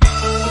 Bye.